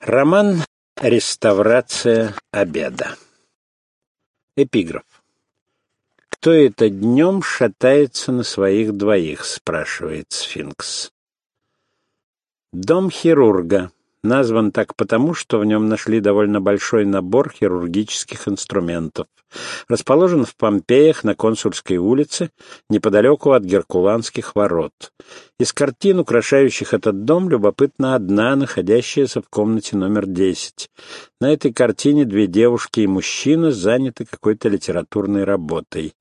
Роман «Реставрация обеда». Эпиграф. «Кто это днем шатается на своих двоих?» — спрашивает сфинкс. Дом хирурга назван так потому, что в нем нашли довольно большой набор хирургических инструментов. Расположен в Помпеях на Консульской улице, неподалеку от Геркуланских ворот. Из картин, украшающих этот дом, любопытна одна, находящаяся в комнате номер 10. На этой картине две девушки и мужчина заняты какой-то литературной работой.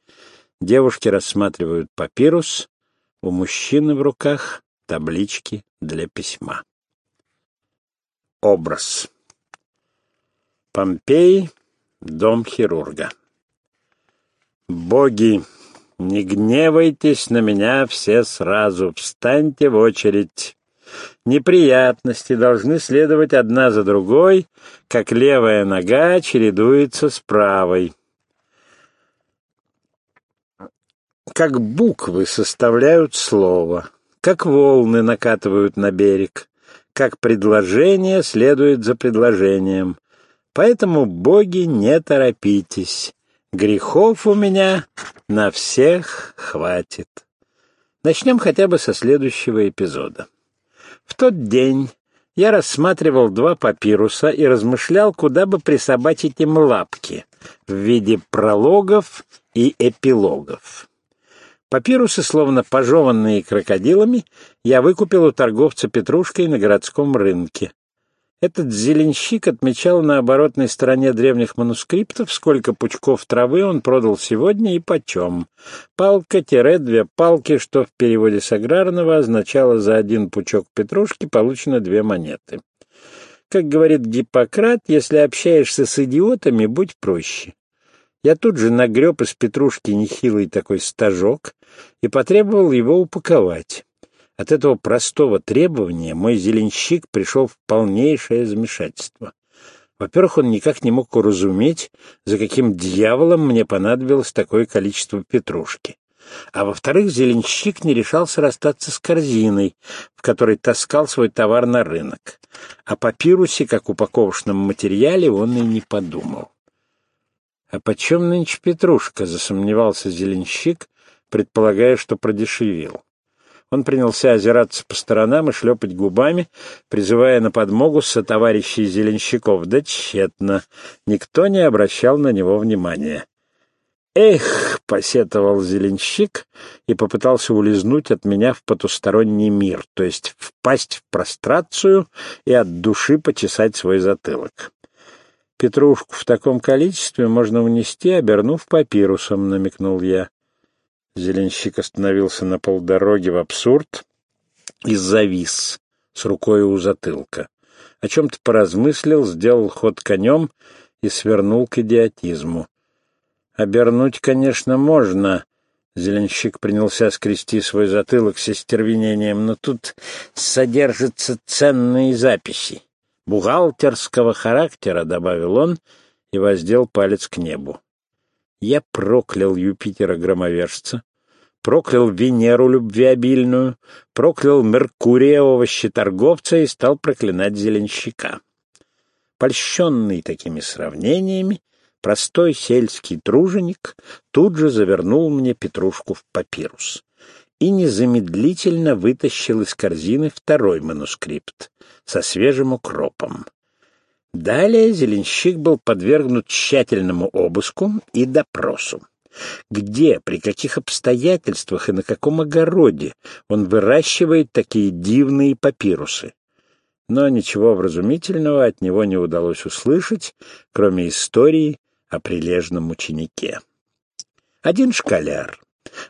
Девушки рассматривают папирус, у мужчины в руках таблички для письма. Образ. Помпей, дом хирурга. Боги, не гневайтесь на меня все сразу, встаньте в очередь. Неприятности должны следовать одна за другой, как левая нога чередуется с правой. Как буквы составляют слово, как волны накатывают на берег как предложение следует за предложением. Поэтому, боги, не торопитесь. Грехов у меня на всех хватит. Начнем хотя бы со следующего эпизода. В тот день я рассматривал два папируса и размышлял, куда бы присобачить им лапки в виде прологов и эпилогов. Папирусы, словно пожеванные крокодилами, я выкупил у торговца петрушкой на городском рынке. Этот зеленщик отмечал на оборотной стороне древних манускриптов, сколько пучков травы он продал сегодня и почем. Палка-две палки, что в переводе с аграрного означало за один пучок петрушки получено две монеты. Как говорит Гиппократ, если общаешься с идиотами, будь проще. Я тут же нагреб из петрушки нехилый такой стажок и потребовал его упаковать. От этого простого требования мой зеленщик пришел в полнейшее замешательство. Во-первых, он никак не мог уразуметь, за каким дьяволом мне понадобилось такое количество петрушки. А во-вторых, зеленщик не решался расстаться с корзиной, в которой таскал свой товар на рынок. О папирусе, как упаковочном материале, он и не подумал. «А почем нынче петрушка?» — засомневался зеленщик, предполагая, что продешевил. Он принялся озираться по сторонам и шлепать губами, призывая на подмогу сотоварищей зеленщиков. Да тщетно. Никто не обращал на него внимания. «Эх!» — посетовал зеленщик и попытался улизнуть от меня в потусторонний мир, то есть впасть в прострацию и от души почесать свой затылок. Петрушку в таком количестве можно унести, обернув папирусом, — намекнул я. Зеленщик остановился на полдороге в абсурд и завис с рукой у затылка. О чем-то поразмыслил, сделал ход конем и свернул к идиотизму. Обернуть, конечно, можно. Зеленщик принялся скрести свой затылок с остервенением, но тут содержатся ценные записи бухгалтерского характера, — добавил он и воздел палец к небу. Я проклял Юпитера-громовержца, проклял Венеру любвеобильную, проклял Меркурия овощеторговца и стал проклинать зеленщика. Польщенный такими сравнениями, простой сельский труженик тут же завернул мне петрушку в папирус и незамедлительно вытащил из корзины второй манускрипт со свежим укропом. Далее зеленщик был подвергнут тщательному обыску и допросу. Где, при каких обстоятельствах и на каком огороде он выращивает такие дивные папирусы? Но ничего вразумительного от него не удалось услышать, кроме истории о прилежном ученике. Один школяр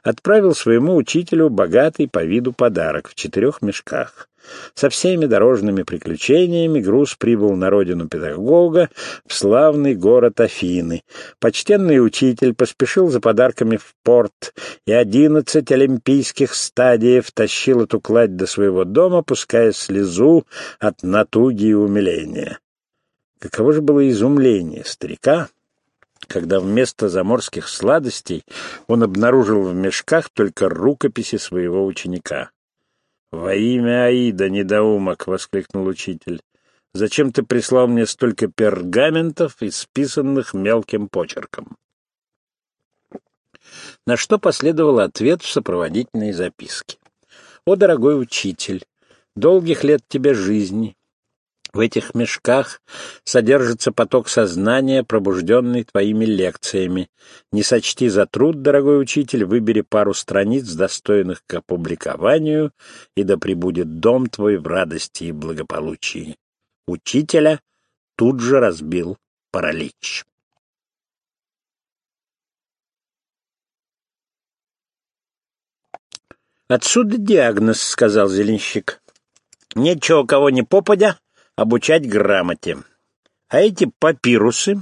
отправил своему учителю богатый по виду подарок в четырех мешках. Со всеми дорожными приключениями груз прибыл на родину педагога, в славный город Афины. Почтенный учитель поспешил за подарками в порт, и одиннадцать олимпийских стадиев тащил эту кладь до своего дома, пуская слезу от натуги и умиления. Каково же было изумление старика, когда вместо заморских сладостей он обнаружил в мешках только рукописи своего ученика. «Во имя Аида, недоумок!» — воскликнул учитель. Зачем ты прислал мне столько пергаментов, исписанных мелким почерком?» На что последовал ответ в сопроводительной записке. «О, дорогой учитель, долгих лет тебе жизни, в этих мешках содержится поток сознания, пробужденный твоими лекциями. Не сочти за труд, дорогой учитель, выбери пару страниц, достойных к опубликованию, и да пребудет дом твой в радости и благополучии. Учителя тут же разбил паралич. «Отсюда диагноз», — сказал Зеленщик. «Нечего кого ни попадя, обучать грамоте. А эти папирусы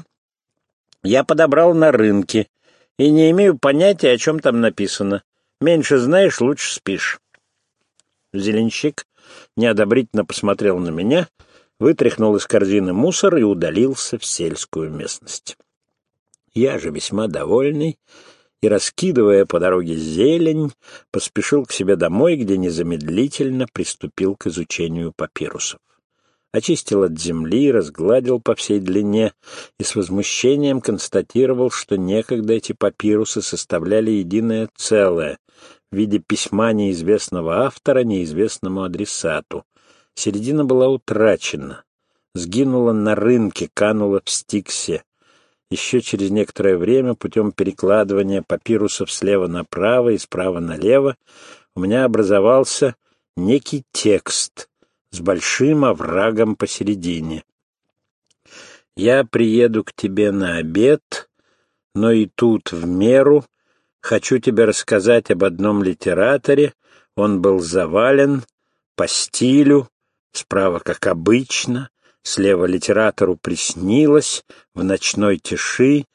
я подобрал на рынке и не имею понятия, о чем там написано. Меньше знаешь, лучше спишь. Зеленщик неодобрительно посмотрел на меня, вытряхнул из корзины мусор и удалился в сельскую местность. Я же весьма довольный и, раскидывая по дороге зелень, поспешил к себе домой, где незамедлительно приступил к изучению папирусов очистил от земли, разгладил по всей длине и с возмущением констатировал, что некогда эти папирусы составляли единое целое в виде письма неизвестного автора неизвестному адресату. Середина была утрачена, сгинула на рынке, канула в стиксе. Еще через некоторое время путем перекладывания папирусов слева направо и справа налево у меня образовался некий текст — с большим оврагом посередине. Я приеду к тебе на обед, но и тут в меру хочу тебе рассказать об одном литераторе. Он был завален по стилю, справа, как обычно, слева литератору приснилось в ночной тиши,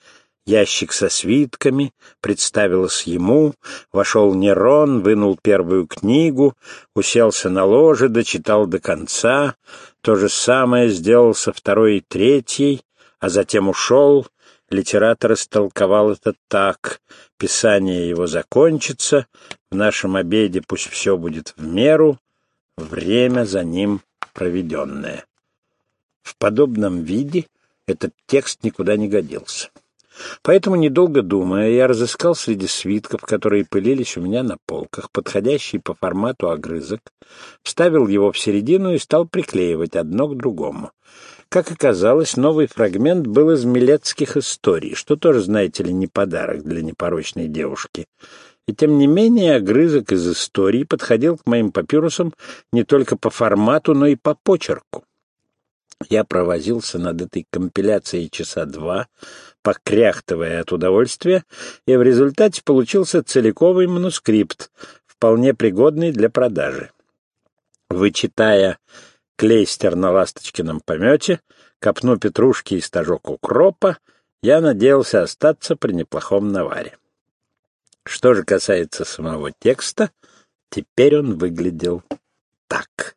ящик со свитками, представилось ему, вошел Нерон, вынул первую книгу, уселся на ложе, дочитал до конца, то же самое сделал со второй и третьей, а затем ушел, литератор истолковал это так, писание его закончится, в нашем обеде пусть все будет в меру, время за ним проведенное. В подобном виде этот текст никуда не годился. Поэтому, недолго думая, я разыскал среди свитков, которые пылились у меня на полках, подходящий по формату огрызок, вставил его в середину и стал приклеивать одно к другому. Как оказалось, новый фрагмент был из милецких историй, что тоже, знаете ли, не подарок для непорочной девушки. И тем не менее огрызок из истории подходил к моим папирусам не только по формату, но и по почерку. Я провозился над этой компиляцией часа два, покряхтывая от удовольствия, и в результате получился целиковый манускрипт, вполне пригодный для продажи. Вычитая клейстер на ласточкином помете, копну петрушки и стажок укропа, я надеялся остаться при неплохом наваре. Что же касается самого текста, теперь он выглядел так.